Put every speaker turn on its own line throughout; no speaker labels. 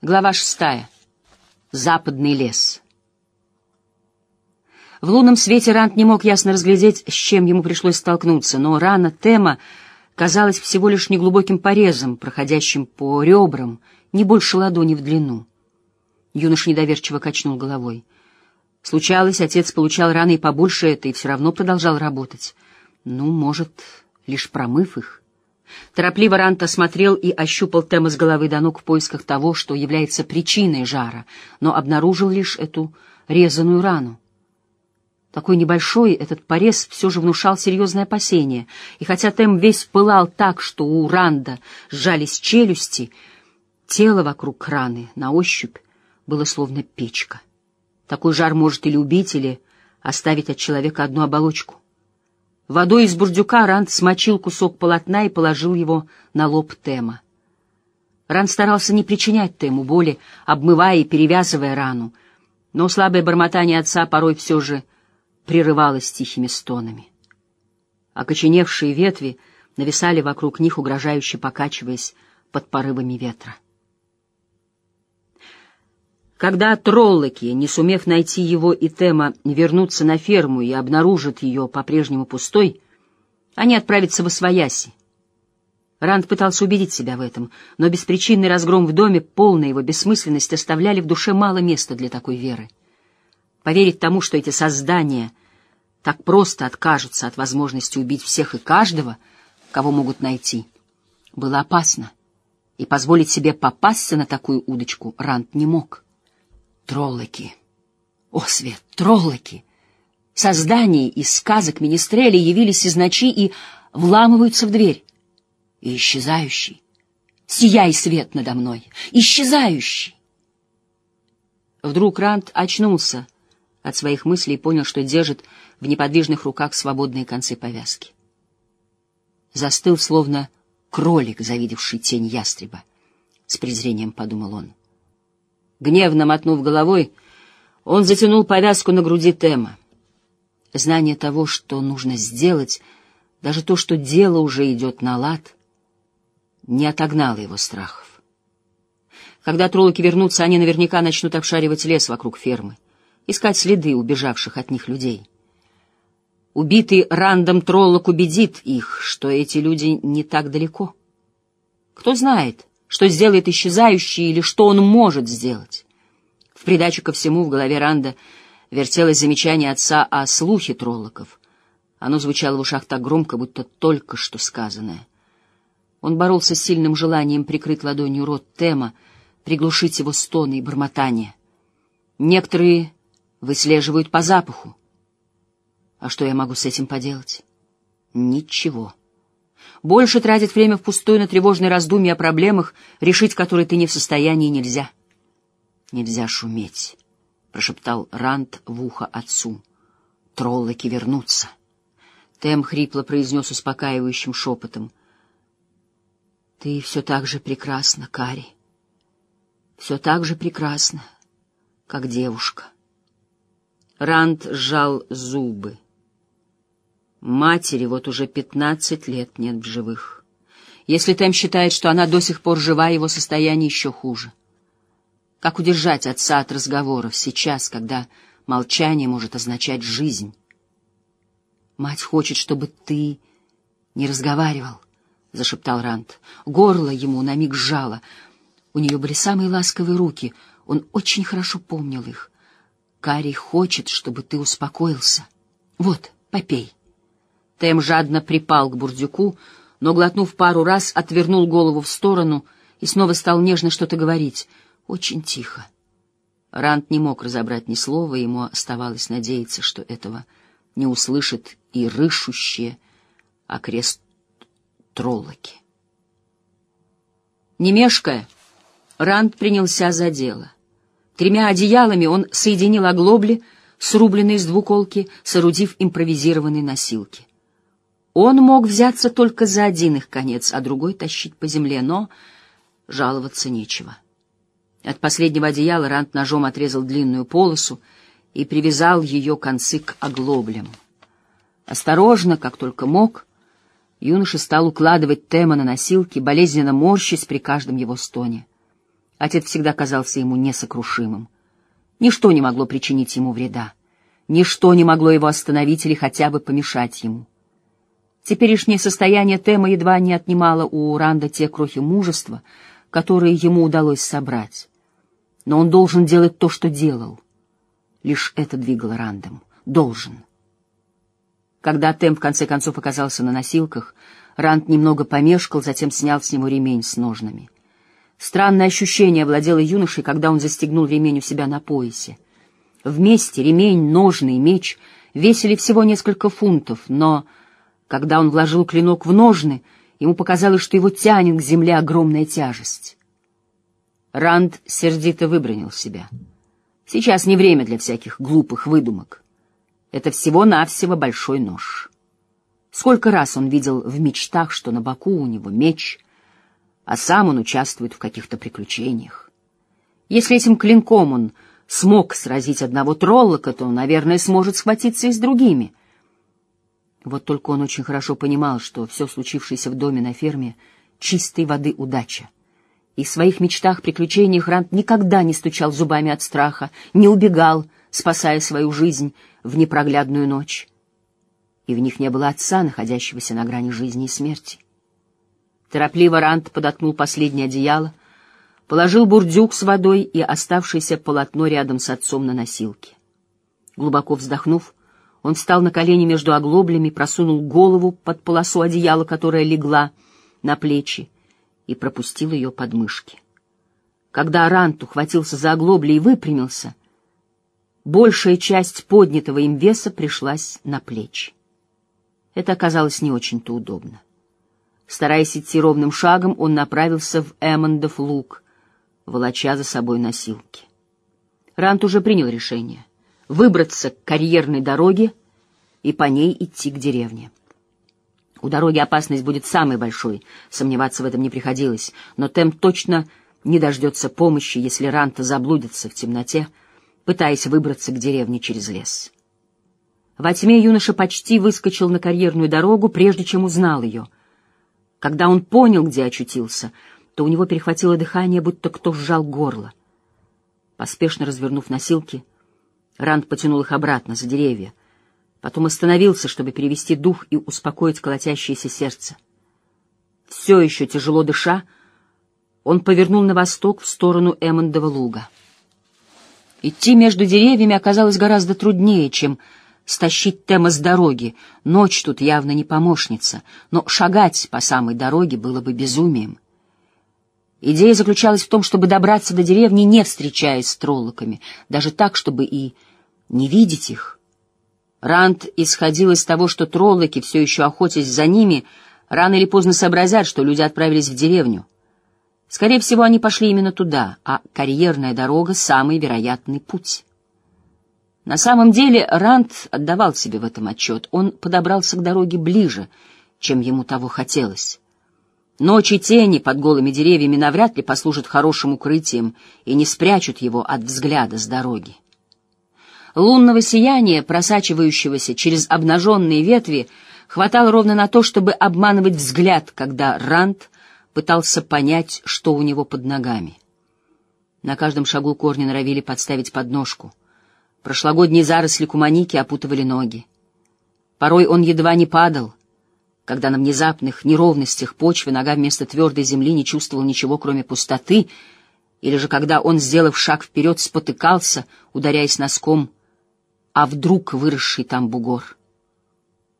Глава шестая. Западный лес. В лунном свете Рант не мог ясно разглядеть, с чем ему пришлось столкнуться, но рана Тема казалась всего лишь неглубоким порезом, проходящим по ребрам, не больше ладони в длину. Юноша недоверчиво качнул головой. Случалось, отец получал раны и побольше это, и все равно продолжал работать. Ну, может, лишь промыв их. Торопливо Рант осмотрел и ощупал Тема с головы до ног в поисках того, что является причиной жара, но обнаружил лишь эту резаную рану. Такой небольшой этот порез все же внушал серьезное опасение, и хотя Тем весь пылал так, что у Ранда сжались челюсти, тело вокруг раны на ощупь было словно печка. Такой жар может или убить, или оставить от человека одну оболочку. Водой из бурдюка Ранд смочил кусок полотна и положил его на лоб Тема. Ранд старался не причинять Тему боли, обмывая и перевязывая рану, но слабое бормотание отца порой все же прерывалось тихими стонами. Окоченевшие ветви нависали вокруг них, угрожающе покачиваясь под порывами ветра. Когда троллоки, не сумев найти его и Тема, вернутся на ферму и обнаружат ее по-прежнему пустой, они отправятся в Освояси. Ранд пытался убедить себя в этом, но беспричинный разгром в доме, полная его бессмысленность оставляли в душе мало места для такой веры. Поверить тому, что эти создания так просто откажутся от возможности убить всех и каждого, кого могут найти, было опасно, и позволить себе попасться на такую удочку Ранд не мог. Троллоки. О, свет, троллоки! Создания из сказок Министрели явились из ночи и вламываются в дверь. И исчезающий. Сияй, свет надо мной! Исчезающий! Вдруг Рант очнулся от своих мыслей и понял, что держит в неподвижных руках свободные концы повязки. Застыл, словно кролик, завидевший тень ястреба. С презрением подумал он. Гневно мотнув головой, он затянул повязку на груди Тема. Знание того, что нужно сделать, даже то, что дело уже идет на лад, не отогнало его страхов. Когда троллоки вернутся, они наверняка начнут обшаривать лес вокруг фермы, искать следы убежавших от них людей. Убитый рандом троллок убедит их, что эти люди не так далеко. Кто знает, что сделает исчезающий или что он может сделать. В придачу ко всему в голове Ранда вертелось замечание отца о слухе троллоков. Оно звучало в ушах так громко, будто только что сказанное. Он боролся с сильным желанием прикрыть ладонью рот Тема, приглушить его стоны и бормотания. Некоторые выслеживают по запаху. А что я могу с этим поделать? Ничего. Больше тратить время впустую на тревожные раздумья о проблемах, решить которые ты не в состоянии нельзя. Нельзя шуметь, — прошептал Рант в ухо отцу. Троллоки вернутся. Тем хрипло произнес успокаивающим шепотом. Ты все так же прекрасна, Кари. Все так же прекрасна, как девушка. Рант сжал зубы. Матери вот уже пятнадцать лет нет в живых. Если Тэм считает, что она до сих пор жива, его состояние еще хуже. Как удержать отца от разговоров сейчас, когда молчание может означать жизнь? Мать хочет, чтобы ты не разговаривал, — зашептал Рант. Горло ему на миг сжало. У нее были самые ласковые руки, он очень хорошо помнил их. Карий хочет, чтобы ты успокоился. Вот, попей. Тэм жадно припал к бурдюку, но, глотнув пару раз, отвернул голову в сторону и снова стал нежно что-то говорить. Очень тихо. Рант не мог разобрать ни слова, ему оставалось надеяться, что этого не услышит и рышущие окрест троллоки. Не мешкая, Рант принялся за дело. Тремя одеялами он соединил оглобли, срубленные из двуколки, соорудив импровизированные носилки. Он мог взяться только за один их конец, а другой тащить по земле, но жаловаться нечего. От последнего одеяла Рант ножом отрезал длинную полосу и привязал ее концы к оглоблям. Осторожно, как только мог, юноша стал укладывать Тема на носилки, болезненно морщась при каждом его стоне. Отец всегда казался ему несокрушимым. Ничто не могло причинить ему вреда. Ничто не могло его остановить или хотя бы помешать ему. Теперешнее состояние Тема едва не отнимало у Ранда те крохи мужества, которые ему удалось собрать. Но он должен делать то, что делал. Лишь это двигало Рандом. Должен. Когда Тем в конце концов оказался на носилках, Ранд немного помешкал, затем снял с него ремень с ножнами. Странное ощущение овладело юношей, когда он застегнул ремень у себя на поясе. Вместе ремень, ножны и меч весили всего несколько фунтов, но, когда он вложил клинок в ножны, ему показалось, что его тянет к земле огромная тяжесть. Ранд сердито выбронил себя. Сейчас не время для всяких глупых выдумок. Это всего-навсего большой нож. Сколько раз он видел в мечтах, что на боку у него меч — а сам он участвует в каких-то приключениях. Если этим клинком он смог сразить одного троллока, то, наверное, сможет схватиться и с другими. Вот только он очень хорошо понимал, что все случившееся в доме на ферме — чистой воды удача. И в своих мечтах-приключениях Рант никогда не стучал зубами от страха, не убегал, спасая свою жизнь в непроглядную ночь. И в них не было отца, находящегося на грани жизни и смерти. Торопливо Рант подоткнул последнее одеяло, положил бурдюк с водой и оставшееся полотно рядом с отцом на носилке. Глубоко вздохнув, он встал на колени между оглоблями, просунул голову под полосу одеяла, которая легла на плечи, и пропустил ее под мышки. Когда Рант ухватился за оглобли и выпрямился, большая часть поднятого им веса пришлась на плечи. Это оказалось не очень-то удобно. Стараясь идти ровным шагом, он направился в Эммондов луг, волоча за собой носилки. Рант уже принял решение — выбраться к карьерной дороге и по ней идти к деревне. У дороги опасность будет самой большой, сомневаться в этом не приходилось, но Тем точно не дождется помощи, если Ранта заблудится в темноте, пытаясь выбраться к деревне через лес. Во тьме юноша почти выскочил на карьерную дорогу, прежде чем узнал ее — когда он понял, где очутился, то у него перехватило дыхание, будто кто сжал горло. Поспешно развернув носилки, Ранд потянул их обратно, за деревья. Потом остановился, чтобы перевести дух и успокоить колотящееся сердце. Все еще тяжело дыша, он повернул на восток в сторону Эммондова луга. Идти между деревьями оказалось гораздо труднее, чем стащить Тема с дороги. Ночь тут явно не помощница, но шагать по самой дороге было бы безумием. Идея заключалась в том, чтобы добраться до деревни, не встречаясь с троллоками, даже так, чтобы и не видеть их. Ранд исходил из того, что троллоки, все еще охотясь за ними, рано или поздно сообразят, что люди отправились в деревню. Скорее всего, они пошли именно туда, а карьерная дорога — самый вероятный путь. На самом деле Ранд отдавал себе в этом отчет. Он подобрался к дороге ближе, чем ему того хотелось. Ночи тени под голыми деревьями навряд ли послужат хорошим укрытием и не спрячут его от взгляда с дороги. Лунного сияния, просачивающегося через обнаженные ветви, хватало ровно на то, чтобы обманывать взгляд, когда Ранд пытался понять, что у него под ногами. На каждом шагу корни норовили подставить подножку — Прошлогодние заросли куманики опутывали ноги. Порой он едва не падал, когда на внезапных неровностях почвы нога вместо твердой земли не чувствовал ничего, кроме пустоты, или же когда он, сделав шаг вперед, спотыкался, ударяясь носком, а вдруг выросший там бугор.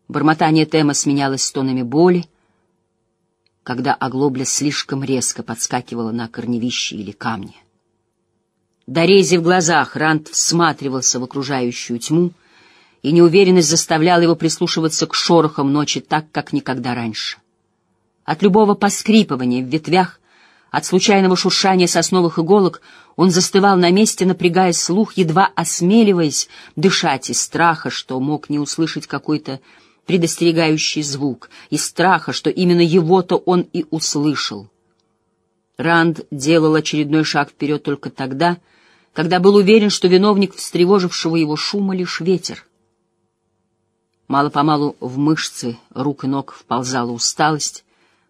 Бормотание Тема сменялось стонами боли, когда оглобля слишком резко подскакивала на корневище или камни. Дорези в глазах, Рант всматривался в окружающую тьму, и неуверенность заставляла его прислушиваться к шорохам ночи так, как никогда раньше. От любого поскрипывания в ветвях, от случайного шуршания сосновых иголок он застывал на месте, напрягая слух, едва осмеливаясь дышать из страха, что мог не услышать какой-то предостерегающий звук, из страха, что именно его-то он и услышал. Ранд делал очередной шаг вперед только тогда, когда был уверен, что виновник встревожившего его шума лишь ветер. Мало-помалу в мышцы рук и ног вползала усталость,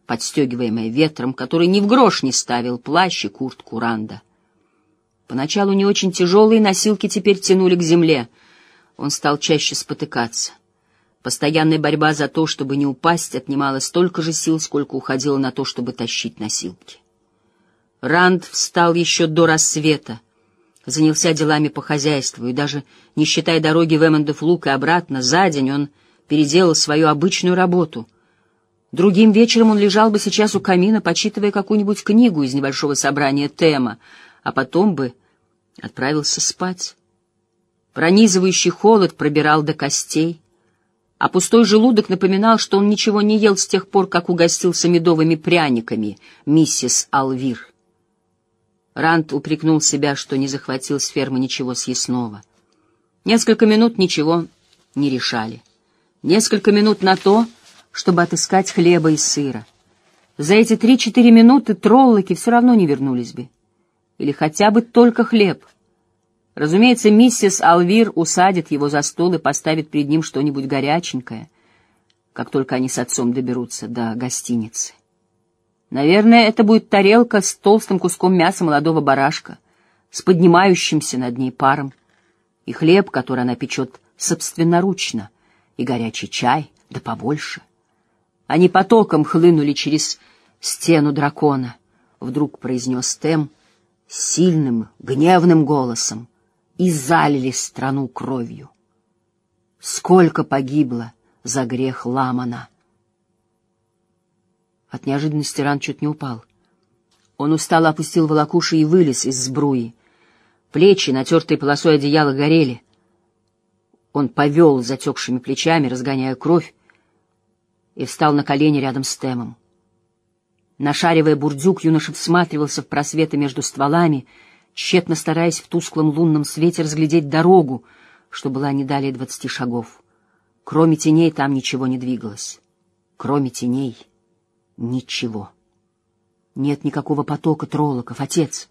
подстегиваемая ветром, который ни в грош не ставил плащ и куртку Ранда. Поначалу не очень тяжелые носилки теперь тянули к земле. Он стал чаще спотыкаться. Постоянная борьба за то, чтобы не упасть, отнимала столько же сил, сколько уходило на то, чтобы тащить носилки. Ранд встал еще до рассвета, занялся делами по хозяйству, и даже, не считая дороги в Эммондов лук и обратно, за день он переделал свою обычную работу. Другим вечером он лежал бы сейчас у камина, почитывая какую-нибудь книгу из небольшого собрания тема, а потом бы отправился спать. Пронизывающий холод пробирал до костей, а пустой желудок напоминал, что он ничего не ел с тех пор, как угостился медовыми пряниками миссис Алвир. Ранд упрекнул себя, что не захватил с фермы ничего съестного. Несколько минут ничего не решали. Несколько минут на то, чтобы отыскать хлеба и сыра. За эти три-четыре минуты троллоки все равно не вернулись бы. Или хотя бы только хлеб. Разумеется, миссис Алвир усадит его за стол и поставит перед ним что-нибудь горяченькое, как только они с отцом доберутся до гостиницы. Наверное, это будет тарелка с толстым куском мяса молодого барашка, с поднимающимся над ней паром, и хлеб, который она печет собственноручно, и горячий чай, да побольше. Они потоком хлынули через стену дракона, — вдруг произнес Тем сильным, гневным голосом, и залили страну кровью. Сколько погибло за грех Ламана! От неожиданности Ран чуть не упал. Он устало опустил волокуши и вылез из сбруи. Плечи, натертые полосой одеяла, горели. Он повел затекшими плечами, разгоняя кровь, и встал на колени рядом с Темом. Нашаривая бурдюк, юноша всматривался в просветы между стволами, тщетно стараясь в тусклом лунном свете разглядеть дорогу, что была не далее двадцати шагов. Кроме теней там ничего не двигалось. Кроме теней — Ничего. Нет никакого потока троллоков, отец.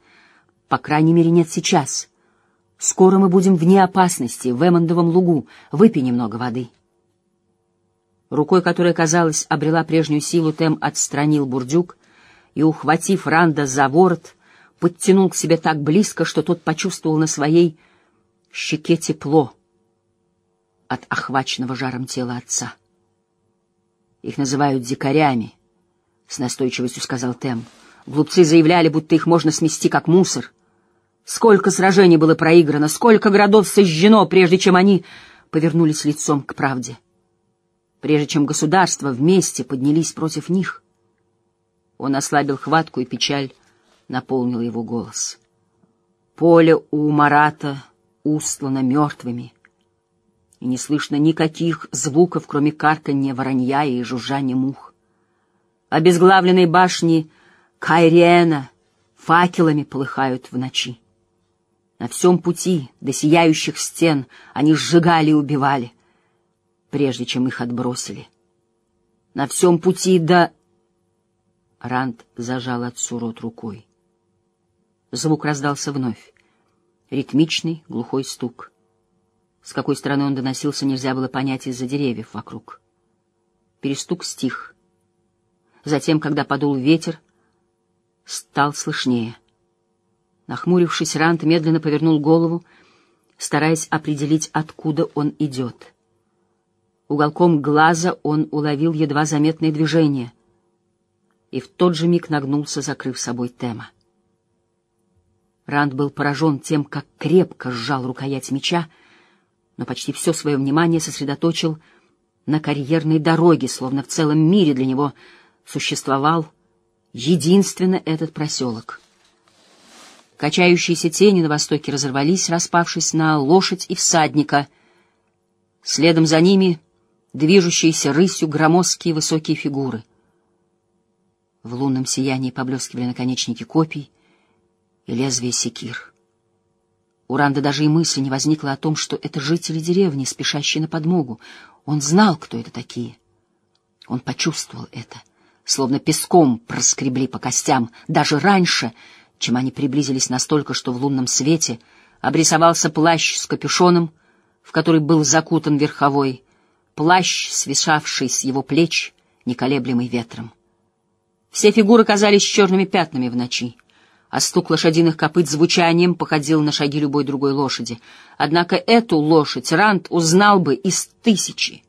По крайней мере, нет сейчас. Скоро мы будем вне опасности, в Эммондовом лугу. Выпей немного воды. Рукой, которая, казалось, обрела прежнюю силу, Тем отстранил бурдюк и, ухватив Ранда за ворот, подтянул к себе так близко, что тот почувствовал на своей щеке тепло от охваченного жаром тела отца. Их называют дикарями, — с настойчивостью сказал Тем. Глупцы заявляли, будто их можно смести как мусор. Сколько сражений было проиграно, сколько городов сожжено, прежде чем они повернулись лицом к правде. Прежде чем государства вместе поднялись против них. Он ослабил хватку, и печаль наполнила его голос. Поле у Марата устлано мертвыми, и не слышно никаких звуков, кроме карканья воронья и жужжания мух. Обезглавленные башни Кайриена факелами полыхают в ночи. На всем пути до сияющих стен они сжигали и убивали, прежде чем их отбросили. На всем пути до... Ранд зажал отцу рот рукой. Звук раздался вновь. Ритмичный, глухой стук. С какой стороны он доносился, нельзя было понять из-за деревьев вокруг. Перестук стих — Затем, когда подул ветер, стал слышнее. Нахмурившись, Рант медленно повернул голову, стараясь определить, откуда он идет. Уголком глаза он уловил едва заметное движение и в тот же миг нагнулся, закрыв собой Тема. Ранд был поражен тем, как крепко сжал рукоять меча, но почти все свое внимание сосредоточил на карьерной дороге, словно в целом мире для него — существовал единственно этот проселок. Качающиеся тени на востоке разорвались, распавшись на лошадь и всадника. Следом за ними движущиеся рысью громоздкие высокие фигуры. В лунном сиянии поблескивали наконечники копий и лезвия секир. У Ранда даже и мысли не возникло о том, что это жители деревни, спешащие на подмогу. Он знал, кто это такие. Он почувствовал это — словно песком проскребли по костям, даже раньше, чем они приблизились настолько, что в лунном свете обрисовался плащ с капюшоном, в который был закутан верховой, плащ, свисавший с его плеч, неколеблемый ветром. Все фигуры казались черными пятнами в ночи. а стук лошадиных копыт звучанием походил на шаги любой другой лошади. Однако эту лошадь Рант узнал бы из тысячи.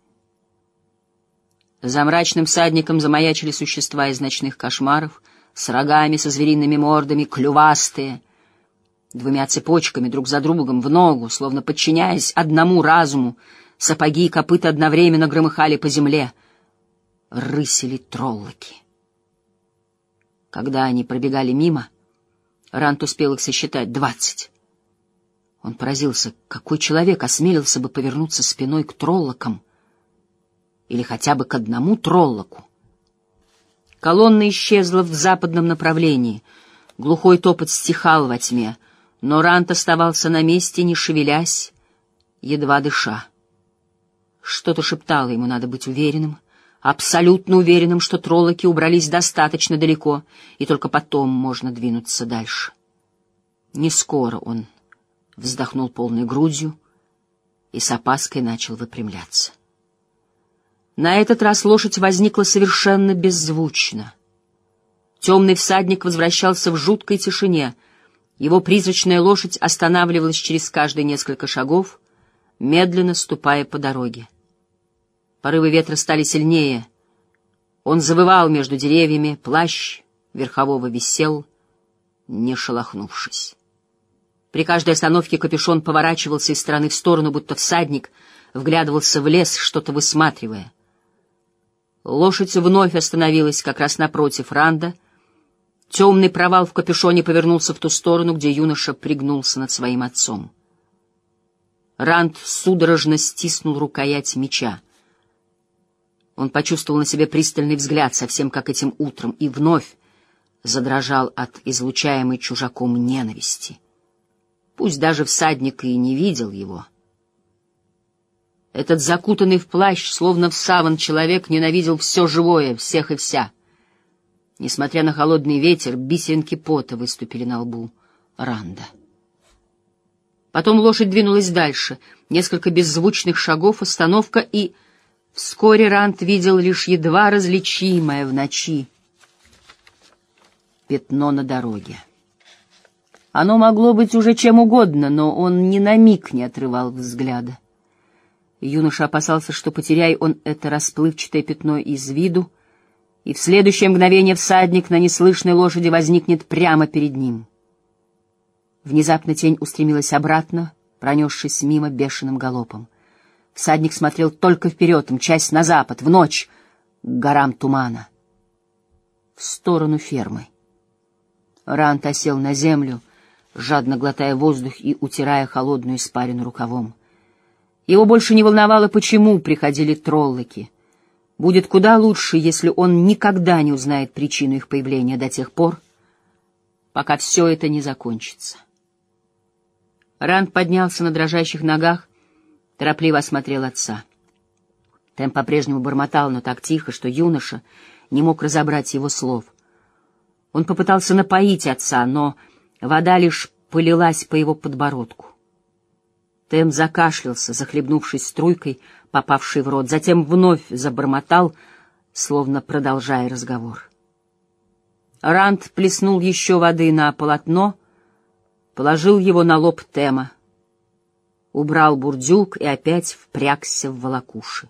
За мрачным садником замаячили существа из ночных кошмаров, с рогами, со звериными мордами, клювастые, двумя цепочками друг за другом в ногу, словно подчиняясь одному разуму, сапоги и копыта одновременно громыхали по земле, рысили троллоки. Когда они пробегали мимо, Рант успел их сосчитать двадцать. Он поразился, какой человек осмелился бы повернуться спиной к троллокам или хотя бы к одному троллоку. Колонна исчезла в западном направлении. Глухой топот стихал во тьме, но Рант оставался на месте, не шевелясь, едва дыша. Что-то шептало ему, надо быть уверенным, абсолютно уверенным, что троллоки убрались достаточно далеко, и только потом можно двинуться дальше. Не скоро он вздохнул полной грудью и с опаской начал выпрямляться. На этот раз лошадь возникла совершенно беззвучно. Темный всадник возвращался в жуткой тишине. Его призрачная лошадь останавливалась через каждые несколько шагов, медленно ступая по дороге. Порывы ветра стали сильнее. Он завывал между деревьями, плащ верхового висел, не шелохнувшись. При каждой остановке капюшон поворачивался из стороны в сторону, будто всадник вглядывался в лес, что-то высматривая. Лошадь вновь остановилась как раз напротив Ранда. Темный провал в капюшоне повернулся в ту сторону, где юноша пригнулся над своим отцом. Ранд судорожно стиснул рукоять меча. Он почувствовал на себе пристальный взгляд, совсем как этим утром, и вновь задрожал от излучаемой чужаком ненависти. Пусть даже всадник и не видел его — этот закутанный в плащ, словно в саван, человек ненавидел все живое, всех и вся. Несмотря на холодный ветер, бисеринки пота выступили на лбу Ранда. Потом лошадь двинулась дальше. Несколько беззвучных шагов, остановка, и вскоре Ранд видел лишь едва различимое в ночи пятно на дороге. Оно могло быть уже чем угодно, но он ни на миг не отрывал взгляда. Юноша опасался, что, потеряй он это расплывчатое пятно из виду, и в следующее мгновение всадник на неслышной лошади возникнет прямо перед ним. Внезапно тень устремилась обратно, пронесшись мимо бешеным галопом. Всадник смотрел только вперед, мчась на запад, в ночь, к горам тумана, в сторону фермы. Рант осел на землю, жадно глотая воздух и утирая холодную испарину рукавом. Его больше не волновало, почему приходили троллоки. Будет куда лучше, если он никогда не узнает причину их появления до тех пор, пока все это не закончится. Ранд поднялся на дрожащих ногах, торопливо осмотрел отца. Тем по-прежнему бормотал, но так тихо, что юноша не мог разобрать его слов. Он попытался напоить отца, но вода лишь полилась по его подбородку. Тем закашлялся, захлебнувшись струйкой, попавшей в рот, затем вновь забормотал, словно продолжая разговор. Ранд плеснул еще воды на полотно, положил его на лоб Тема, убрал бурдюк и опять впрягся в волокуши.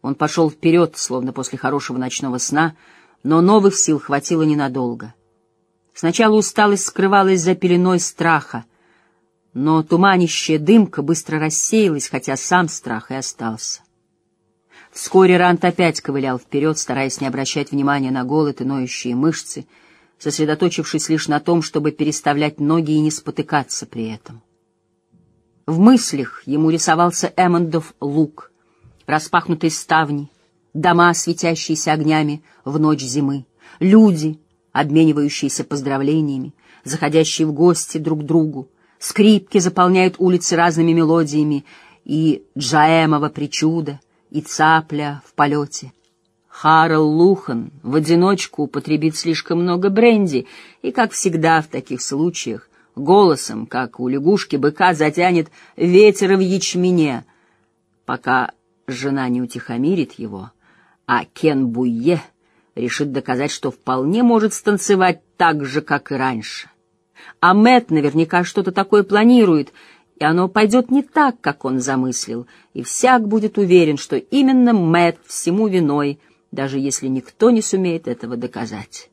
Он пошел вперед, словно после хорошего ночного сна, но новых сил хватило ненадолго. Сначала усталость скрывалась за пеленой страха, но туманищая дымка быстро рассеялась, хотя сам страх и остался. Вскоре Рант опять ковылял вперед, стараясь не обращать внимания на голод и ноющие мышцы, сосредоточившись лишь на том, чтобы переставлять ноги и не спотыкаться при этом. В мыслях ему рисовался Эммондов луг, распахнутые ставни, дома, светящиеся огнями в ночь зимы, люди, обменивающиеся поздравлениями, заходящие в гости друг к другу, Скрипки заполняют улицы разными мелодиями, и Джаэмова причуда, и цапля в полете. Харл Лухан в одиночку употребит слишком много бренди, и, как всегда в таких случаях, голосом, как у лягушки-быка, затянет ветер в ячмене, пока жена не утихомирит его, а Кен Буйе решит доказать, что вполне может станцевать так же, как и раньше. А Мэт наверняка что-то такое планирует, и оно пойдет не так, как он замыслил, и всяк будет уверен, что именно Мэт всему виной, даже если никто не сумеет этого доказать.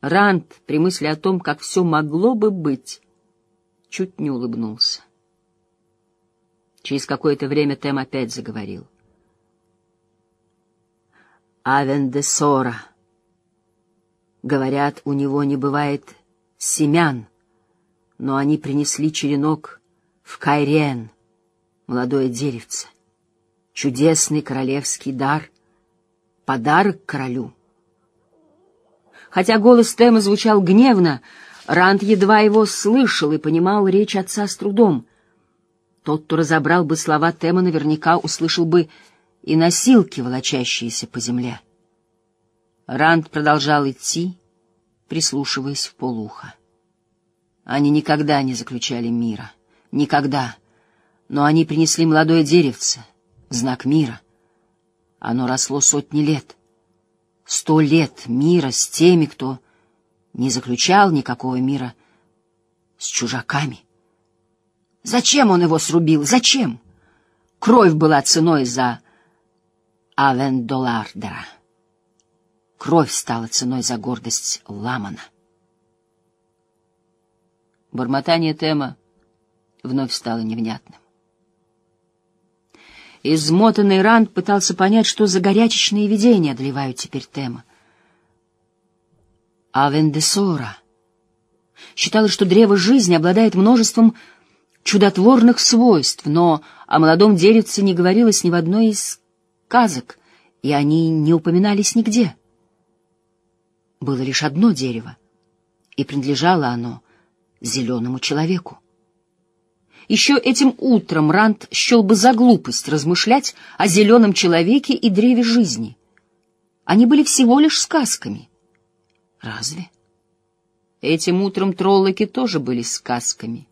Ранд при мысли о том, как все могло бы быть, чуть не улыбнулся. Через какое-то время Тем опять заговорил. Авен Сора. Говорят, у него не бывает семян, но они принесли черенок в Кайрен, молодое деревце. Чудесный королевский дар, подарок королю. Хотя голос Тема звучал гневно, Ранд едва его слышал и понимал речь отца с трудом. Тот, кто разобрал бы слова Тема, наверняка услышал бы и носилки, волочащиеся по земле. Ранд продолжал идти, прислушиваясь в полухо. Они никогда не заключали мира. Никогда. Но они принесли молодое деревце, знак мира. Оно росло сотни лет. Сто лет мира с теми, кто не заключал никакого мира с чужаками. Зачем он его срубил? Зачем? Кровь была ценой за Авендолардера. Кровь стала ценой за гордость Ламана. Бормотание Тема вновь стало невнятным. Измотанный Ранд пытался понять, что за горячечные видения одолевают теперь Тема. Авендесора считала, что древо жизни обладает множеством чудотворных свойств, но о молодом деревце не говорилось ни в одной из сказок, и они не упоминались нигде. Было лишь одно дерево, и принадлежало оно зеленому человеку. Еще этим утром Рант счел бы за глупость размышлять о зеленом человеке и древе жизни. Они были всего лишь сказками. Разве? Этим утром троллоки тоже были сказками —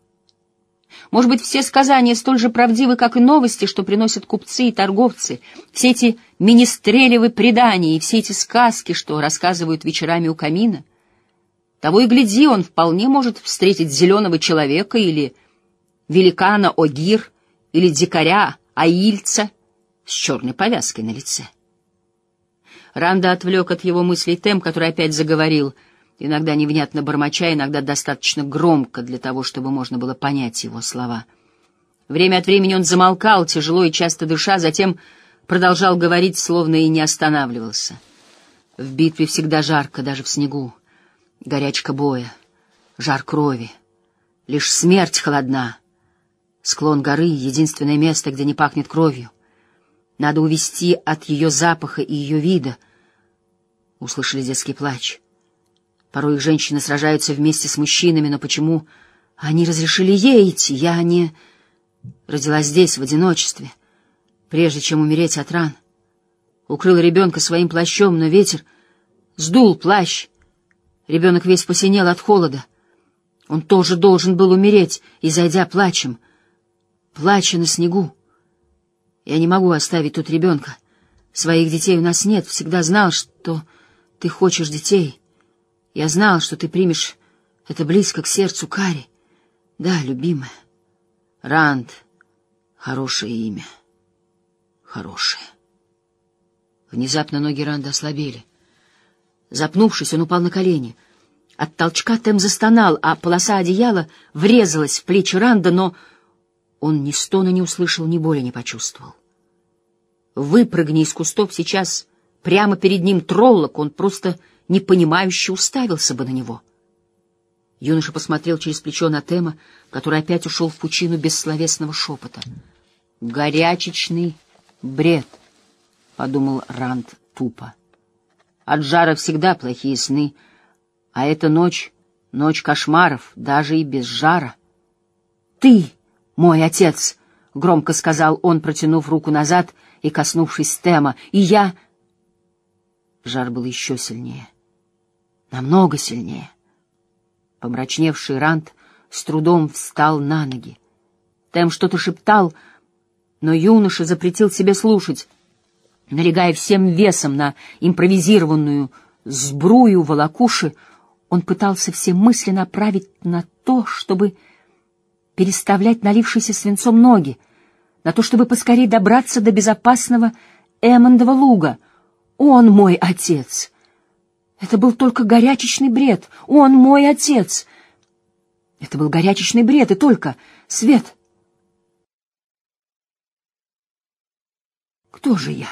может быть, все сказания столь же правдивы, как и новости, что приносят купцы и торговцы, все эти министрелевы предания и все эти сказки, что рассказывают вечерами у камина. Того и гляди, он вполне может встретить зеленого человека или великана Огир, или дикаря Аильца с черной повязкой на лице. Ранда отвлек от его мыслей тем, который опять заговорил — иногда невнятно бормоча, иногда достаточно громко для того, чтобы можно было понять его слова. Время от времени он замолкал, тяжело и часто дыша, затем продолжал говорить, словно и не останавливался. В битве всегда жарко, даже в снегу. Горячка боя, жар крови. Лишь смерть холодна. Склон горы — единственное место, где не пахнет кровью. Надо увести от ее запаха и ее вида. Услышали детский плач. Порой их женщины сражаются вместе с мужчинами, но почему они разрешили ей идти? Я не родилась здесь, в одиночестве, прежде чем умереть от ран. Укрыла ребенка своим плащом, но ветер сдул плащ. Ребенок весь посинел от холода. Он тоже должен был умереть, и, зайдя плачем, плача на снегу. Я не могу оставить тут ребенка. Своих детей у нас нет. Всегда знал, что ты хочешь детей. Я знал, что ты примешь это близко к сердцу Кари. Да, любимая. Ранд. Хорошее имя. Хорошее. Внезапно ноги Ранда ослабели. Запнувшись, он упал на колени. От толчка Тем застонал, а полоса одеяла врезалась в плечи Ранда, но он ни стона не услышал, ни боли не почувствовал. Выпрыгни из кустов сейчас прямо перед ним троллок, он просто непонимающе уставился бы на него. Юноша посмотрел через плечо на Тема, который опять ушел в пучину бессловесного шепота. «Горячечный бред», — подумал Ранд тупо. «От жара всегда плохие сны, а эта ночь — ночь кошмаров, даже и без жара». «Ты, мой отец!» — громко сказал он, протянув руку назад и коснувшись Тема, — «и я...» Жар был еще сильнее намного сильнее. Помрачневший Рант с трудом встал на ноги. Тем что-то шептал, но юноша запретил себе слушать. Налегая всем весом на импровизированную сбрую волокуши, он пытался все мысли направить на то, чтобы переставлять налившиеся свинцом ноги, на то, чтобы поскорее добраться до безопасного Эммондова луга. Он мой отец. Это был только горячечный бред. Он мой отец. Это был горячечный бред, и только свет. Кто же я?